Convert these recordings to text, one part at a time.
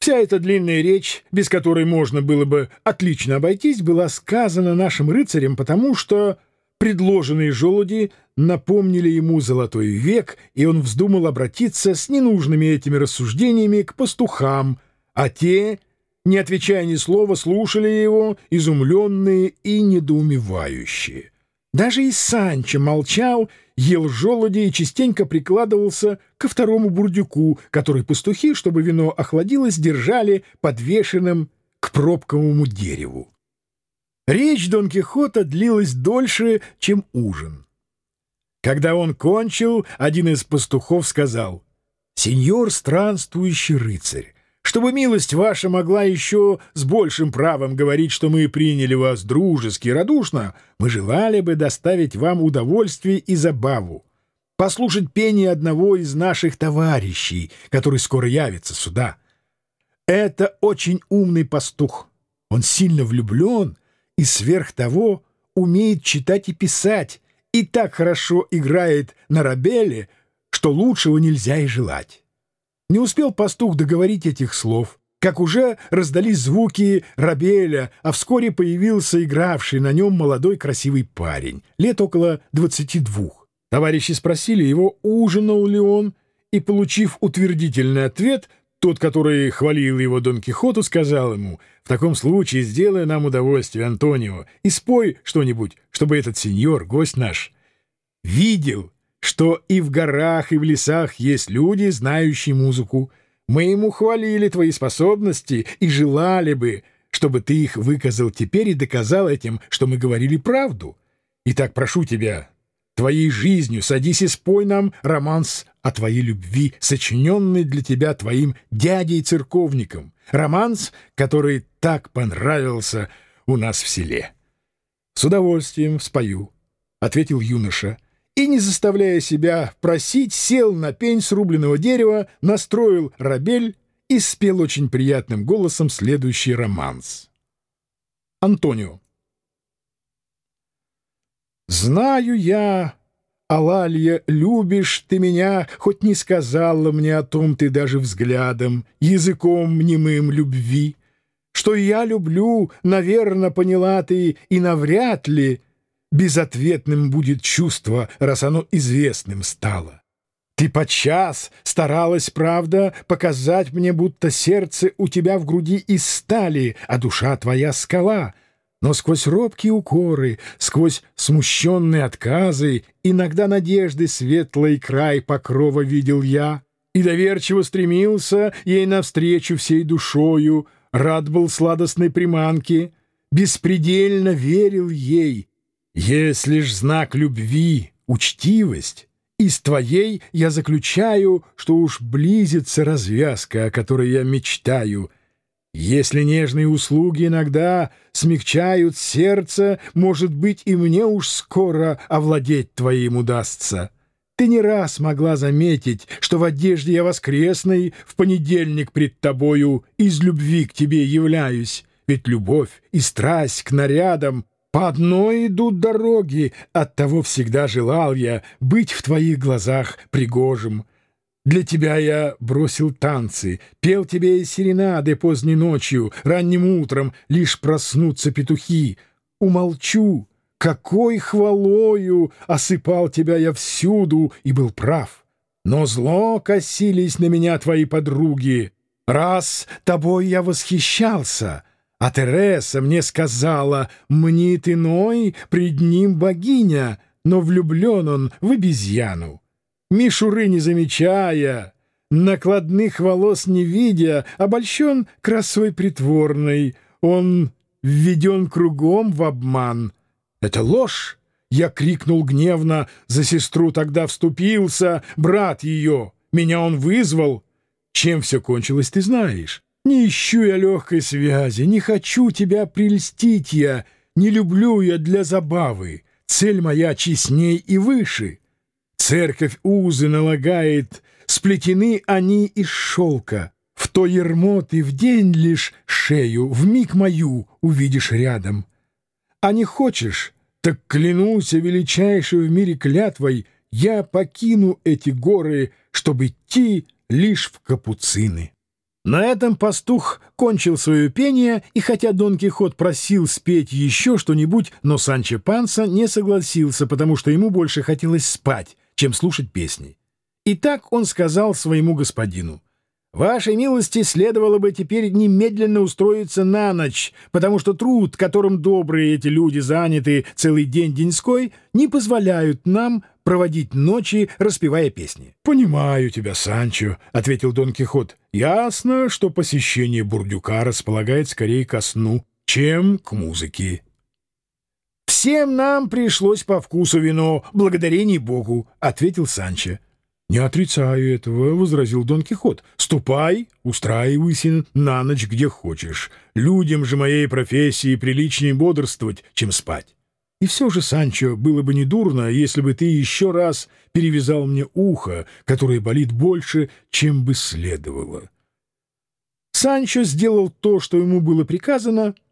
Вся эта длинная речь, без которой можно было бы отлично обойтись, была сказана нашим рыцарям, потому что предложенные желуди напомнили ему золотой век, и он вздумал обратиться с ненужными этими рассуждениями к пастухам, а те, не отвечая ни слова, слушали его, изумленные и недоумевающие. Даже и Санчо молчал, ел желуди и частенько прикладывался ко второму бурдюку, который пастухи, чтобы вино охладилось, держали подвешенным к пробковому дереву. Речь Дон Кихота длилась дольше, чем ужин. Когда он кончил, один из пастухов сказал, «Сеньор странствующий рыцарь, чтобы милость ваша могла еще с большим правом говорить, что мы приняли вас дружески и радушно, мы желали бы доставить вам удовольствие и забаву, послушать пение одного из наших товарищей, который скоро явится сюда. Это очень умный пастух. Он сильно влюблен и сверх того умеет читать и писать, и так хорошо играет на рабеле, что лучшего нельзя и желать. Не успел пастух договорить этих слов, как уже раздались звуки рабеля, а вскоре появился игравший на нем молодой красивый парень, лет около двадцати двух. Товарищи спросили его, ужинал ли он, и, получив утвердительный ответ, тот, который хвалил его Дон Кихоту, сказал ему, «В таком случае сделай нам удовольствие, Антонио, и спой что-нибудь, чтобы этот сеньор, гость наш, видел, что и в горах, и в лесах есть люди, знающие музыку. Мы ему хвалили твои способности и желали бы, чтобы ты их выказал теперь и доказал этим, что мы говорили правду. Итак, прошу тебя, твоей жизнью садись и спой нам романс о твоей любви, сочиненный для тебя твоим дядей-церковником, романс, который так понравился у нас в селе. — С удовольствием спою, — ответил юноша, — и, не заставляя себя просить, сел на пень срубленного дерева, настроил рабель и спел очень приятным голосом следующий романс. Антонио. «Знаю я, Алалья, любишь ты меня, хоть не сказала мне о том ты даже взглядом, языком немым любви. Что я люблю, наверное, поняла ты и навряд ли — безответным будет чувство, раз оно известным стало. Ты подчас старалась, правда, показать мне, будто сердце у тебя в груди из стали, а душа твоя скала. Но сквозь робкие укоры, сквозь смущенные отказы, иногда надежды светлый край покрова видел я, и доверчиво стремился ей навстречу всей душою, рад был сладостной приманке, беспредельно верил ей — если ж знак любви — учтивость, из твоей я заключаю, что уж близится развязка, о которой я мечтаю. Если нежные услуги иногда смягчают сердце, может быть, и мне уж скоро овладеть твоим удастся. Ты не раз могла заметить, что в одежде я воскресной в понедельник пред тобою из любви к тебе являюсь, ведь любовь и страсть к нарядам по одной идут дороги, оттого всегда желал я быть в твоих глазах пригожим. Для тебя я бросил танцы, пел тебе серенады поздней ночью, ранним утром, лишь проснутся петухи. Умолчу, какой хвалою осыпал тебя я всюду и был прав. Но зло косились на меня твои подруги. Раз тобой я восхищался — а Тереса мне сказала, мнит иной, пред ним богиня, но влюблен он в обезьяну. Мишуры не замечая, накладных волос не видя, обольщен красой притворной, он введен кругом в обман. Это ложь! Я крикнул гневно, за сестру тогда вступился, брат ее, меня он вызвал. Чем все кончилось, ты знаешь. Не ищу я легкой связи, не хочу тебя прельстить я, не люблю я для забавы. Цель моя честней и выше. Церковь узы налагает, сплетены они из шелка. В то ермо ты в день лишь шею, в миг мою увидишь рядом. А не хочешь, так клянусь величайшей в мире клятвой, я покину эти горы, чтобы идти лишь в капуцины. На этом пастух кончил свое пение, и хотя Дон Кихот просил спеть еще что-нибудь, но Санчо Панса не согласился, потому что ему больше хотелось спать, чем слушать песни. И так он сказал своему господину — Вашей милости следовало бы теперь немедленно устроиться на ночь, потому что труд, которым добрые эти люди заняты целый день деньской, не позволяют нам проводить ночи, распевая песни. — Понимаю тебя, Санчо, — ответил Дон Кихот. — Ясно, что посещение бурдюка располагает скорее ко сну, чем к музыке. — Всем нам пришлось по вкусу вино, благодарение Богу, — ответил Санчо. «Не отрицаю этого», — возразил Дон Кихот. «Ступай, устраивайся на ночь где хочешь. Людям же моей профессии приличнее бодрствовать, чем спать. И все же, Санчо, было бы недурно, если бы ты еще раз перевязал мне ухо, которое болит больше, чем бы следовало». Санчо сделал то, что ему было приказано, —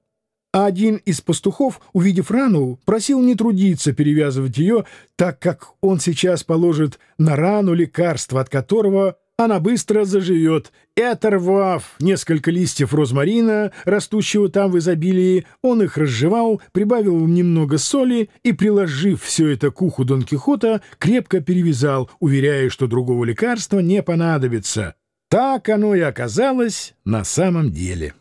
а один из пастухов, увидев рану, просил не трудиться перевязывать ее, так как он сейчас положит на рану лекарство, от которого она быстро заживет, и, оторвав несколько листьев розмарина, растущего там в изобилии, он их разжевал, прибавил немного соли и, приложив все это к уху Дон Кихота, крепко перевязал, уверяя, что другого лекарства не понадобится. Так оно и оказалось на самом деле.